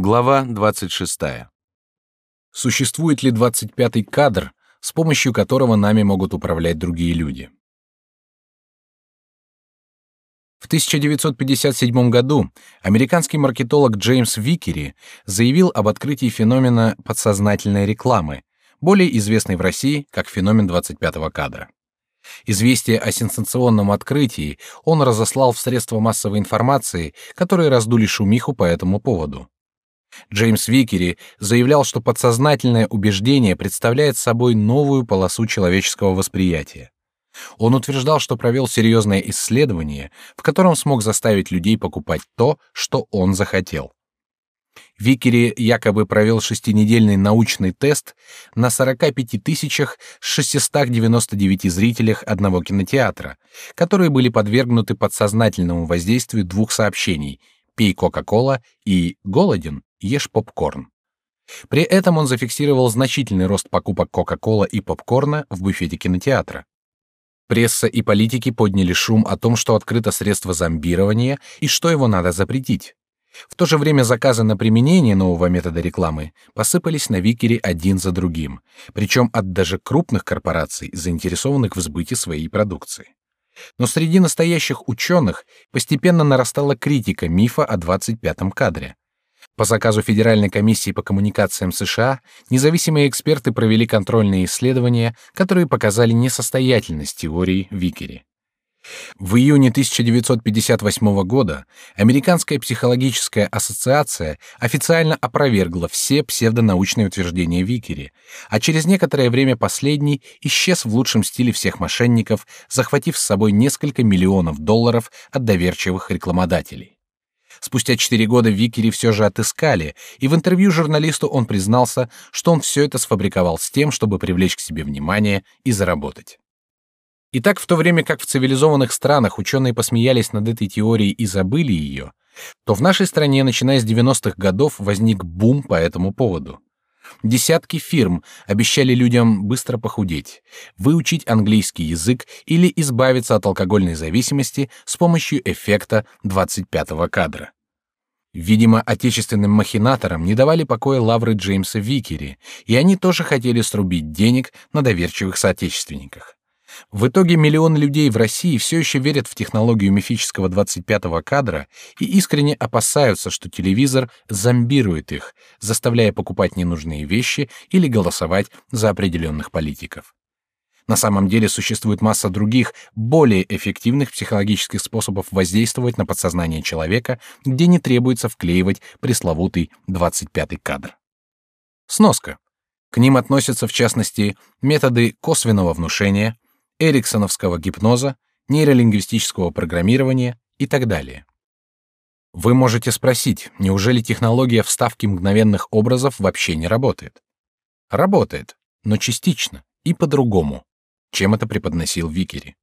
Глава 26. Существует ли 25-й кадр, с помощью которого нами могут управлять другие люди? В 1957 году американский маркетолог Джеймс Викери заявил об открытии феномена подсознательной рекламы, более известный в России как феномен 25-го кадра. Известие о сенсационном открытии он разослал в средства массовой информации, которые раздули шумиху по этому поводу. Джеймс Викери заявлял, что подсознательное убеждение представляет собой новую полосу человеческого восприятия. Он утверждал, что провел серьезное исследование, в котором смог заставить людей покупать то, что он захотел. Викери якобы провел шестинедельный научный тест на 45 тысячах 699 зрителях одного кинотеатра, которые были подвергнуты подсознательному воздействию двух сообщений «Пей Кока-Кола» и «Голоден, ешь попкорн». При этом он зафиксировал значительный рост покупок Кока-Кола и попкорна в буфете кинотеатра. Пресса и политики подняли шум о том, что открыто средство зомбирования и что его надо запретить. В то же время заказы на применение нового метода рекламы посыпались на Викере один за другим, причем от даже крупных корпораций, заинтересованных в сбыте своей продукции. Но среди настоящих ученых постепенно нарастала критика мифа о 25-м кадре. По заказу Федеральной комиссии по коммуникациям США независимые эксперты провели контрольные исследования, которые показали несостоятельность теории Викери. В июне 1958 года Американская психологическая ассоциация официально опровергла все псевдонаучные утверждения Викери, а через некоторое время последний исчез в лучшем стиле всех мошенников, захватив с собой несколько миллионов долларов от доверчивых рекламодателей. Спустя четыре года Викери все же отыскали, и в интервью журналисту он признался, что он все это сфабриковал с тем, чтобы привлечь к себе внимание и заработать. Итак, в то время как в цивилизованных странах ученые посмеялись над этой теорией и забыли ее, то в нашей стране, начиная с 90-х годов, возник бум по этому поводу. Десятки фирм обещали людям быстро похудеть, выучить английский язык или избавиться от алкогольной зависимости с помощью эффекта 25-го кадра. Видимо, отечественным махинаторам не давали покоя лавры Джеймса Викери, и они тоже хотели срубить денег на доверчивых соотечественниках. В итоге миллионы людей в России все еще верят в технологию мифического 25-го кадра и искренне опасаются, что телевизор зомбирует их, заставляя покупать ненужные вещи или голосовать за определенных политиков. На самом деле существует масса других, более эффективных психологических способов воздействовать на подсознание человека, где не требуется вклеивать пресловутый 25-й кадр. Сноска. К ним относятся, в частности, методы косвенного внушения, эриксоновского гипноза, нейролингвистического программирования и так далее. Вы можете спросить, неужели технология вставки мгновенных образов вообще не работает? Работает, но частично и по-другому, чем это преподносил Викери.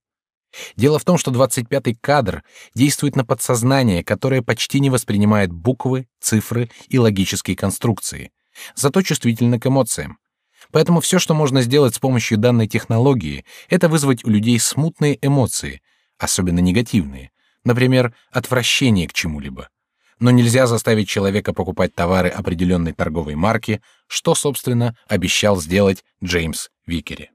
Дело в том, что 25-й кадр действует на подсознание, которое почти не воспринимает буквы, цифры и логические конструкции, зато чувствительно к эмоциям, Поэтому все, что можно сделать с помощью данной технологии, это вызвать у людей смутные эмоции, особенно негативные, например, отвращение к чему-либо. Но нельзя заставить человека покупать товары определенной торговой марки, что, собственно, обещал сделать Джеймс Викери.